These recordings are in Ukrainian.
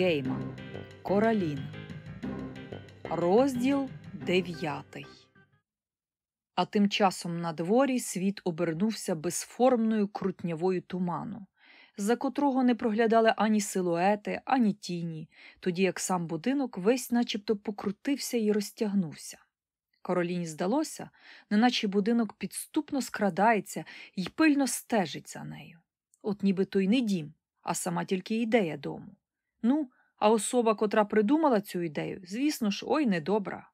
Гейман Коралін. Розділ дев'ятий. А тим часом на дворі світ обернувся безформною крутнявою туману, за котрого не проглядали ані силуети, ані тіні, тоді як сам будинок весь начебто покрутився і розтягнувся. Короліні здалося, неначе будинок підступно скрадається і пильно стежить за нею. От ніби то й не дім, а сама тільки ідея дому. Ну, а особа, котра придумала цю ідею, звісно ж, ой недобра.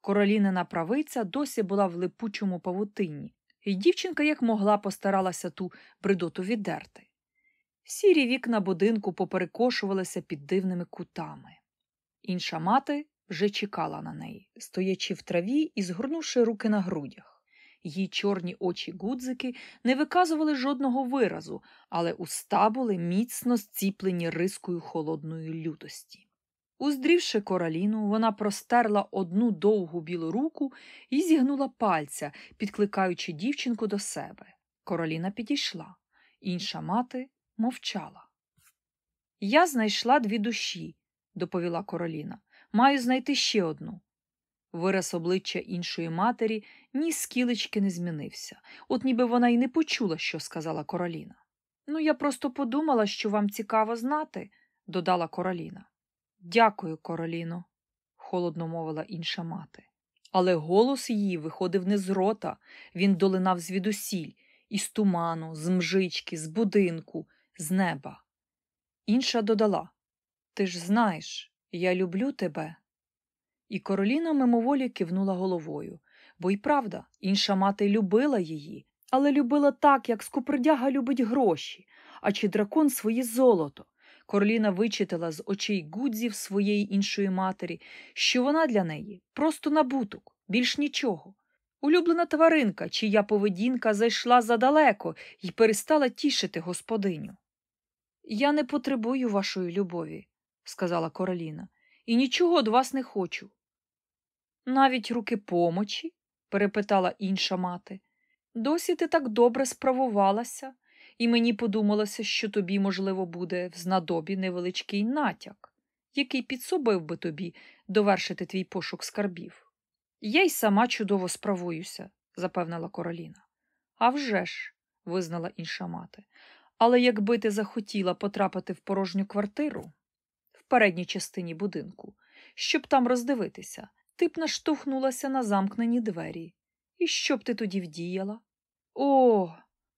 Королінина правиця досі була в липучому павутинні, і дівчинка як могла постаралася ту бредоту віддерти. Сірі вікна будинку поперекошувалися під дивними кутами. Інша мати вже чекала на неї, стоячи в траві і згорнувши руки на грудях. Її чорні очі гудзики не виказували жодного виразу, але уста були міцно зціплені рискою холодної лютості. Уздрівши кораліну, вона простерла одну довгу білу руку і зігнула пальця, підкликаючи дівчинку до себе. Короліна підійшла, інша мати мовчала. Я знайшла дві душі, доповіла короліна. Маю знайти ще одну. Вираз обличчя іншої матері ні скілечки не змінився, от ніби вона й не почула, що сказала Короліна. Ну, я просто подумала, що вам цікаво знати, додала Короліна. Дякую, Короліно, холодно мовила інша мати. Але голос її виходив не з рота, він долинав звідусіль, із туману, з мжички, з будинку, з неба. Інша додала Ти ж знаєш, я люблю тебе. І Короліна мимоволі кивнула головою, бо й правда, інша мати любила її, але любила так, як скупердяга любить гроші, а чи дракон своє золото. Короліна вичитала з очей гудзів своєї іншої матері, що вона для неї просто набуток, більш нічого. Улюблена тваринка, чия поведінка зайшла задалеко і перестала тішити господиню. Я не потребую вашої любові, сказала Короліна, і нічого від вас не хочу. Навіть руки помочі? перепитала інша мати. Досі ти так добре справувалася, і мені подумалося, що тобі, можливо, буде в знадобі невеличкий натяк, який підсобив би тобі довершити твій пошук скарбів. Я й сама чудово справуюся, запевнила Короліна. «А вже ж», – визнала інша мати. Але якби ти захотіла потрапити в порожню квартиру в передній частині будинку, щоб там роздивитися, ти б наштовхнулася на замкнені двері. І що б ти тоді вдіяла? О,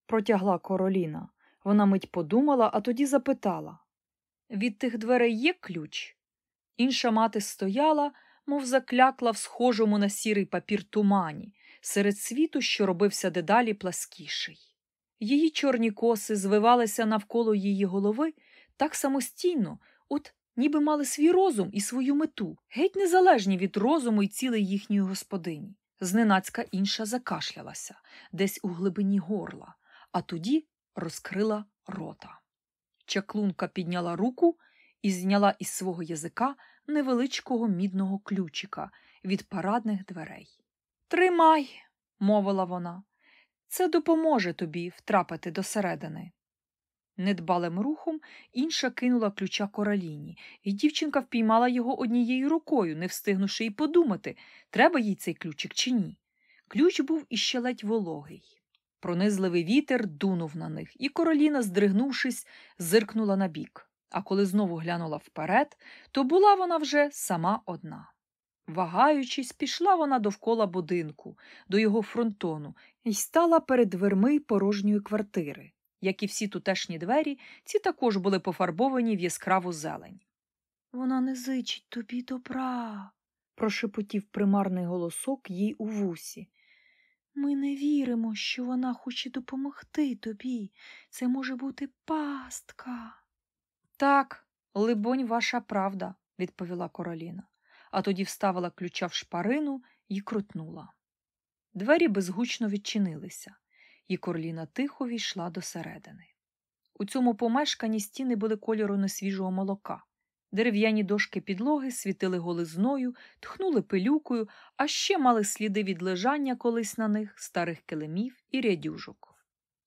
протягла Короліна. Вона мить подумала, а тоді запитала від тих дверей є ключ? Інша мати стояла, мов заклякла в схожому на сірий папір тумані, серед світу, що робився дедалі пласкіший. Її чорні коси звивалися навколо її голови так самостійно, от ніби мали свій розум і свою мету, геть незалежні від розуму і цілей їхньої господині. Зненацька інша закашлялася десь у глибині горла, а тоді розкрила рота. Чаклунка підняла руку і зняла із свого язика невеличкого мідного ключика від парадних дверей. Тримай, мовила вона, це допоможе тобі втрапити досередини. Недбалим рухом інша кинула ключа короліні, і дівчинка впіймала його однією рукою, не встигнувши й подумати, треба їй цей ключик чи ні. Ключ був іще ледь вологий. Пронизливий вітер дунув на них, і короліна, здригнувшись, зиркнула на бік. А коли знову глянула вперед, то була вона вже сама одна. Вагаючись, пішла вона довкола будинку, до його фронтону, і стала перед дверми порожньої квартири. Як і всі тутешні двері, ці також були пофарбовані в яскраву зелень. Вона не зичить тобі добра, прошепотів примарний голосок їй у вусі. Ми не віримо, що вона хоче допомогти тобі. Це може бути пастка. Так, либонь, ваша правда, відповіла Короліна, а тоді вставила ключа в шпарину і крутнула. Двері безгучно відчинилися і Корліна тихо війшла досередини. У цьому помешканні стіни були кольору несвіжого молока. Дерев'яні дошки підлоги світили голизною, тхнули пилюкою, а ще мали сліди від лежання колись на них старих килимів і рядюжок.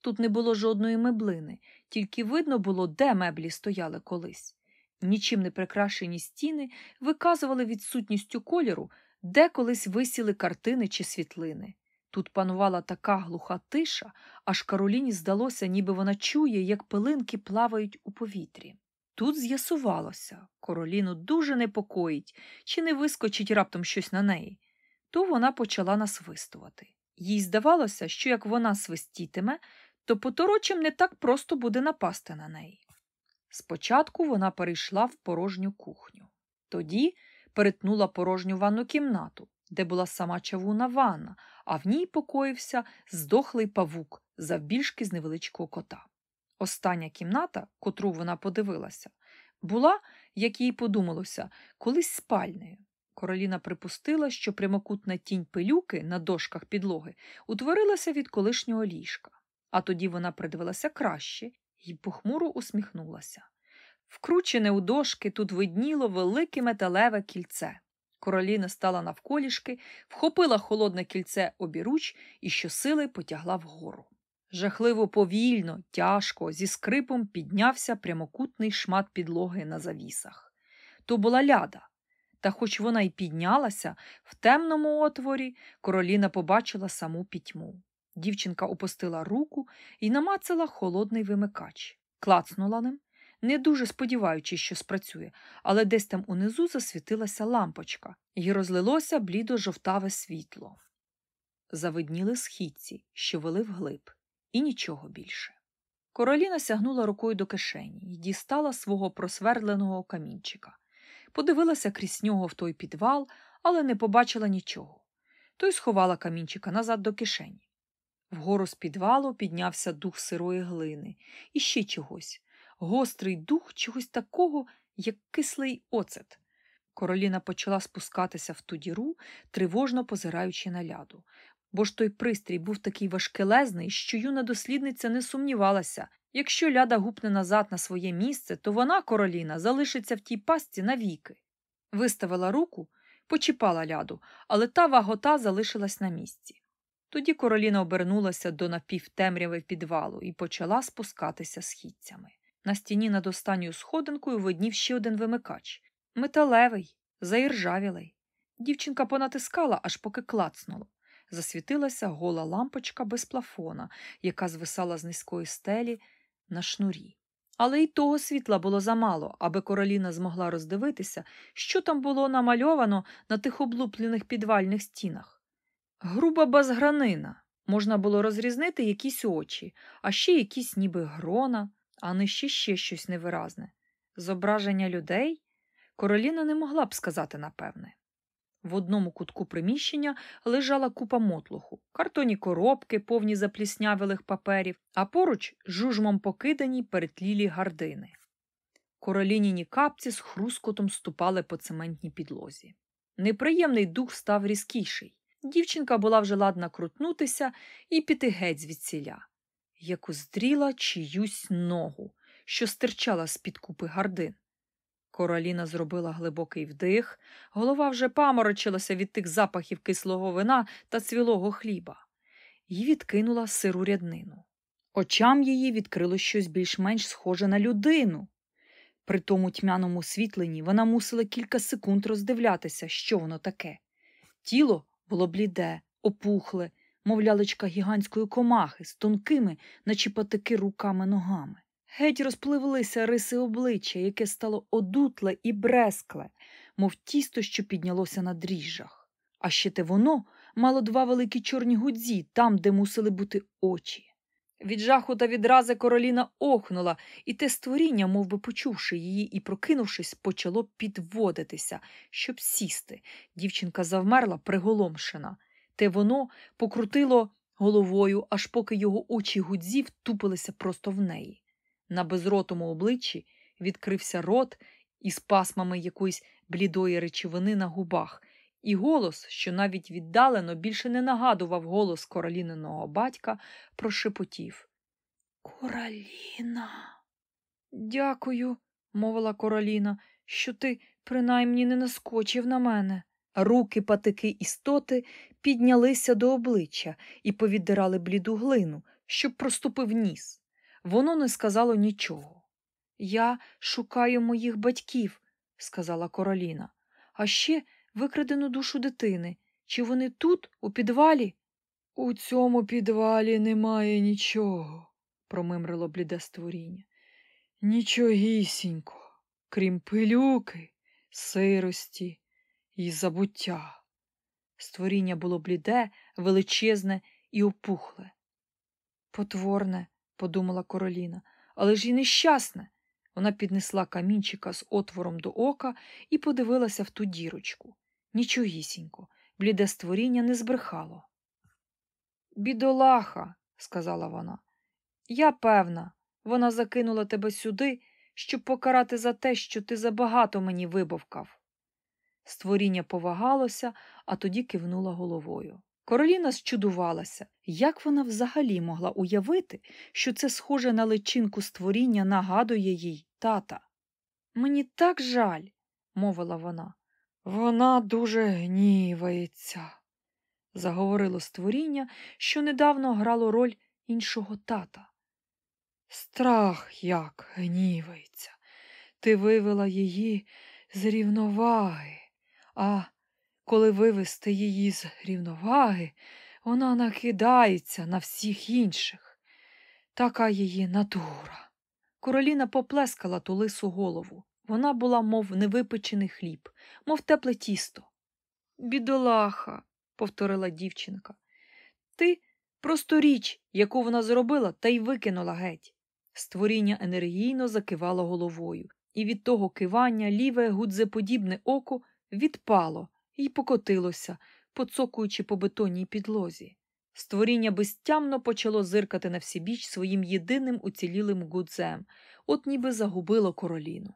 Тут не було жодної меблини, тільки видно було, де меблі стояли колись. Нічим не прикрашені стіни виказували відсутністю кольору, де колись висіли картини чи світлини. Тут панувала така глуха тиша, аж Кароліні здалося, ніби вона чує, як пилинки плавають у повітрі. Тут з'ясувалося, Короліну дуже непокоїть, чи не вискочить раптом щось на неї. То вона почала насвистувати. Їй здавалося, що як вона свистітиме, то поторочим не так просто буде напасти на неї. Спочатку вона перейшла в порожню кухню, тоді перетнула порожню ванну кімнату, де була сама чавуна ванна, а в ній покоївся здохлий павук завбільшки з невеличкого кота. Остання кімната, котру вона подивилася, була, як їй подумалося, колись спальнею. Короліна припустила, що прямокутна тінь пилюки на дошках підлоги утворилася від колишнього ліжка, а тоді вона придивилася краще і похмуро усміхнулася. Вкручене у дошки тут видніло велике металеве кільце. Короліна стала навколішки, вхопила холодне кільце обіруч і щосили потягла вгору. Жахливо повільно, тяжко, зі скрипом піднявся прямокутний шмат підлоги на завісах. То була ляда. Та хоч вона й піднялася, в темному отворі короліна побачила саму пітьму. Дівчинка опустила руку і намацала холодний вимикач, клацнула ним, не дуже сподіваючись, що спрацює, але десь там унизу засвітилася лампочка і розлилося блідо жовтаве світло. Завидніли східці, що вели вглиб, і нічого більше. Короліна сягнула рукою до кишені і дістала свого просвердленого камінчика. Подивилася крізь нього в той підвал, але не побачила нічого. Той сховала камінчика назад до кишені. Вгору з підвалу піднявся дух сирої глини і ще чогось гострий дух чогось такого, як кислий оцет. Короліна почала спускатися в ту діру, тривожно позираючи на ляду. Бо ж той пристрій був такий важкелезний, що юна дослідниця не сумнівалася якщо ляда гупне назад на своє місце, то вона, короліна, залишиться в тій пастці навіки. Виставила руку, почіпала ляду, але та вагота залишилась на місці. Тоді короліна обернулася до напівтемряви підвалу і почала спускатися східцями. На стіні над останньою сходинкою виднів ще один вимикач металевий, заіржавілий. Дівчинка понатискала, аж поки клацнуло. Засвітилася гола лампочка без плафона, яка звисала з низької стелі на шнурі. Але й того світла було замало, аби короліна змогла роздивитися, що там було намальовано на тих облуплених підвальних стінах. Груба базгранина. Можна було розрізнити якісь очі, а ще якісь ніби грона а нижче ще щось невиразне. Зображення людей короліна не могла б сказати напевне. В одному кутку приміщення лежала купа мотлуху, картонні коробки, повні запліснявилих паперів, а поруч жужмом покидані перетлілі гардини. Королініні капці з хрускотом ступали по цементній підлозі. Неприємний дух став різкіший. Дівчинка була вже ладна крутнутися і піти геть звідсіля як уздріла чиюсь ногу, що стирчала з-під купи гардин. Короліна зробила глибокий вдих, голова вже паморочилася від тих запахів кислого вина та цвілого хліба, і відкинула сиру ряднину. Очам її відкрило щось більш-менш схоже на людину. При тому тьмяному світленні вона мусила кілька секунд роздивлятися, що воно таке. Тіло було бліде, опухле, мов лялечка гігантської комахи з тонкими, наче патики руками ногами. Геть розпливлися риси обличчя, яке стало одутле і брескле, мов тісто, що піднялося на дріжджах. А ще те воно мало два великі чорні гудзі, там, де мусили бути очі. Від жаху та відрази короліна охнула, і те створіння, мов би почувши її і прокинувшись, почало підводитися, щоб сісти. Дівчинка завмерла приголомшена те воно покрутило головою, аж поки його очі гудзі втупилися просто в неї. На безротому обличчі відкрився рот із пасмами якоїсь блідої речовини на губах, і голос, що навіть віддалено більше не нагадував голос короліниного батька, прошепотів. Короліна. Дякую, мовила короліна, що ти принаймні не наскочив на мене. Руки патики істоти піднялися до обличчя і повіддирали бліду глину, щоб проступив ніс. Воно не сказало нічого. Я шукаю моїх батьків, сказала Короліна, а ще викрадену душу дитини. Чи вони тут, у підвалі? У цьому підвалі немає нічого, промимрило бліде створіння. Нічогісінько, крім пилюки, сирості і забуття. Створіння було бліде, величезне і опухле. Потворне, подумала Короліна, але ж і нещасне. Вона піднесла камінчика з отвором до ока і подивилася в ту дірочку. Нічогісінько, бліде створіння не збрехало. Бідолаха, сказала вона, я певна, вона закинула тебе сюди, щоб покарати за те, що ти забагато мені вибовкав. Створіння повагалося, а тоді кивнула головою. Короліна зчудувалася, як вона взагалі могла уявити, що це схоже на личинку створіння нагадує їй тата. Мені так жаль, мовила вона. Вона дуже гнівається, заговорило створіння, що недавно грало роль іншого тата. Страх як гнівається. Ти вивела її з рівноваги, а коли вивести її з рівноваги, вона накидається на всіх інших. Така її натура. Короліна поплескала ту лису голову. Вона була, мов невипечений хліб, мов тепле тісто. Бідолаха, повторила дівчинка. Ти просто річ, яку вона зробила, та й викинула геть. Створіння енергійно закивало головою, і від того кивання ліве гудзеподібне око відпало і покотилося, поцокуючи по бетонній підлозі. Створіння безтямно почало зиркати на всібіч своїм єдиним уцілілим гудзем, от ніби загубило короліну.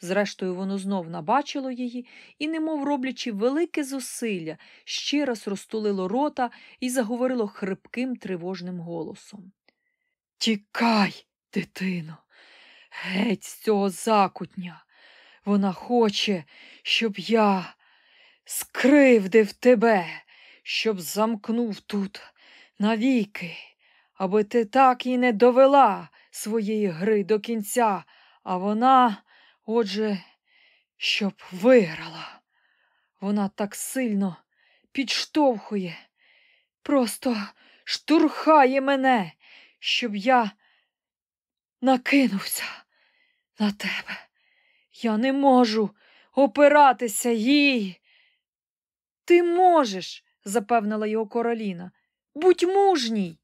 Зрештою, воно знов набачило її і, немов роблячи велике зусилля, ще раз розтулило рота і заговорило хрипким тривожним голосом. Тікай, дитино, геть з цього закутня. Вона хоче, щоб я скривдив тебе, щоб замкнув тут навіки, аби ти так і не довела своєї гри до кінця, а вона, отже, щоб виграла. Вона так сильно підштовхує, просто штурхає мене, щоб я накинувся на тебе. Я не можу опиратися їй. Ти можеш, запевнила його короліна. Будь мужній.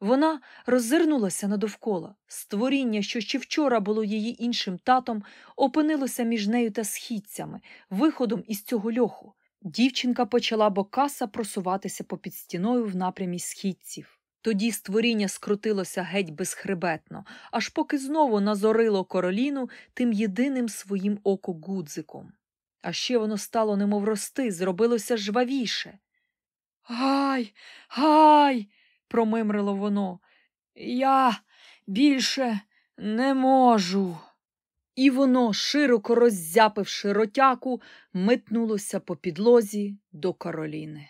Вона роззирнулася надовкола. Створіння, що ще вчора було її іншим татом, опинилося між нею та східцями, виходом із цього льоху. Дівчинка почала бокаса просуватися попід стіною в напрямі східців. Тоді створіння скрутилося геть безхребетно, аж поки знову назорило короліну тим єдиним своїм окогудзиком. А ще воно стало немов рости, зробилося жвавіше. Гай, гай, промимрило воно. Я більше не можу. І воно, широко роззяпивши ротяку, метнулося по підлозі до Кароліни.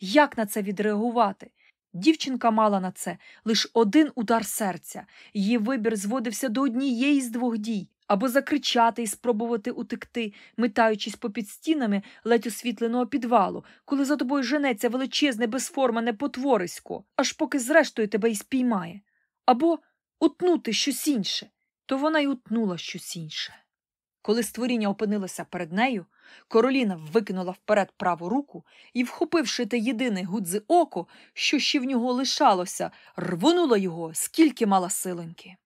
Як на це відреагувати? Дівчинка мала на це лише один удар серця, її вибір зводився до однієї з двох дій або закричати і спробувати утекти, метаючись попід стінами ледь освітленого підвалу, коли за тобою женеться величезне безформане потворисько, аж поки зрештою тебе й спіймає, або утнути щось інше, то вона й утнула щось інше. Коли створіння опинилося перед нею, короліна викинула вперед праву руку і, вхопивши те єдине гудзи око, що ще в нього лишалося, рвонула його, скільки мала силоньки.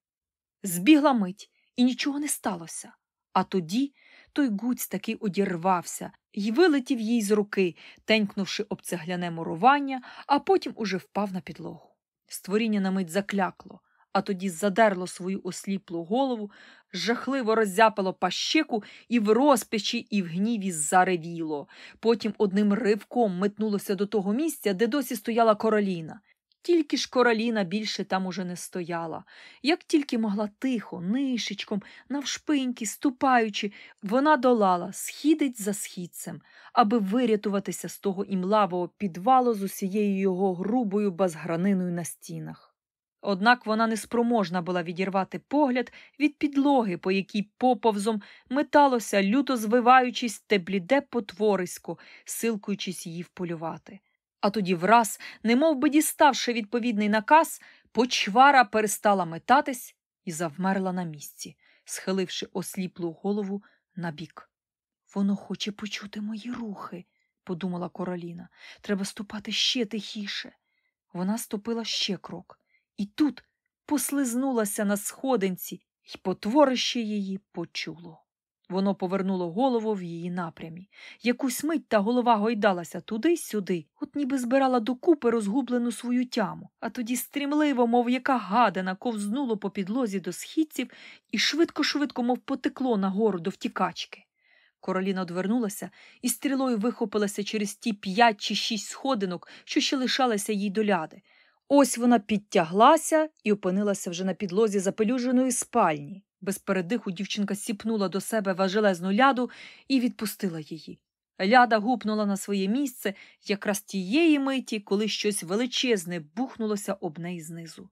Збігла мить, і нічого не сталося. А тоді той гуць таки одірвався і вилетів їй з руки, тенькнувши об цегляне мурування, а потім уже впав на підлогу. Створіння на мить заклякло, а тоді задерло свою осліплу голову, жахливо роззяпало пащеку і в розпачі, і в гніві заревіло. Потім одним ривком метнулося до того місця, де досі стояла короліна. Тільки ж короліна більше там уже не стояла. Як тільки могла тихо, нишечком, навшпиньки, ступаючи, вона долала, східить за східцем, аби вирятуватися з того імлавого підвалу з усією його грубою базграниною на стінах. Однак вона неспроможна була відірвати погляд від підлоги, по якій поповзом металося, люто звиваючись те бліде потворисько, силкуючись її вполювати. А тоді враз, немов би діставши відповідний наказ, почвара перестала метатись і завмерла на місці, схиливши осліплу голову на бік. Воно хоче почути мої рухи, подумала Короліна. Треба ступати ще тихіше. Вона ступила ще крок, і тут послизнулася на сходинці, і потворище її почуло. Воно повернуло голову в її напрямі. Якусь мить та голова гойдалася туди-сюди, от ніби збирала докупи розгублену свою тяму, а тоді стрімливо, мов яка гадина, ковзнуло по підлозі до східців і швидко-швидко, мов потекло нагору до втікачки. Короліна одвернулася і стрілою вихопилася через ті п'ять чи шість сходинок, що ще лишалися їй доляди. Ось вона підтяглася і опинилася вже на підлозі запелюженої спальні. Без передиху дівчинка сіпнула до себе важелезну ляду і відпустила її. Ляда гупнула на своє місце якраз тієї миті, коли щось величезне бухнулося об неї знизу.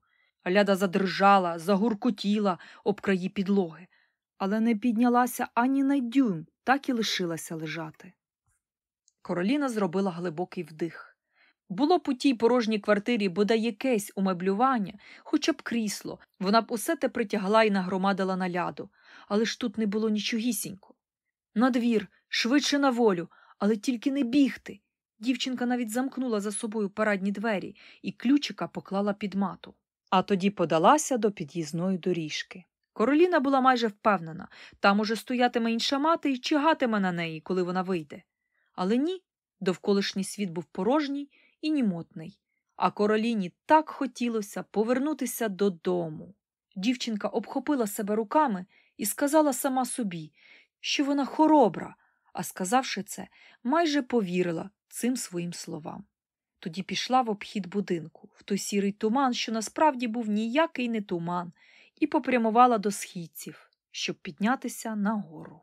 Ляда задрижала, загуркотіла об краї підлоги, але не піднялася ані на дюйм, так і лишилася лежати. Короліна зробила глибокий вдих. Було б у тій порожній квартирі бодай якесь умеблювання, хоча б крісло, вона б усе те притягла і нагромадила на ляду, але ж тут не було нічогісінько. На двір, швидше на волю, але тільки не бігти. Дівчинка навіть замкнула за собою парадні двері і ключика поклала під мату, а тоді подалася до під'їзної доріжки. Короліна була майже впевнена там уже стоятиме інша мати і чигатиме на неї, коли вона вийде. Але ні, довколишній світ був порожній і німотний, а короліні так хотілося повернутися додому. Дівчинка обхопила себе руками і сказала сама собі, що вона хоробра, а сказавши це, майже повірила цим своїм словам. Тоді пішла в обхід будинку, в той сірий туман, що насправді був ніякий не туман, і попрямувала до східців, щоб піднятися нагору.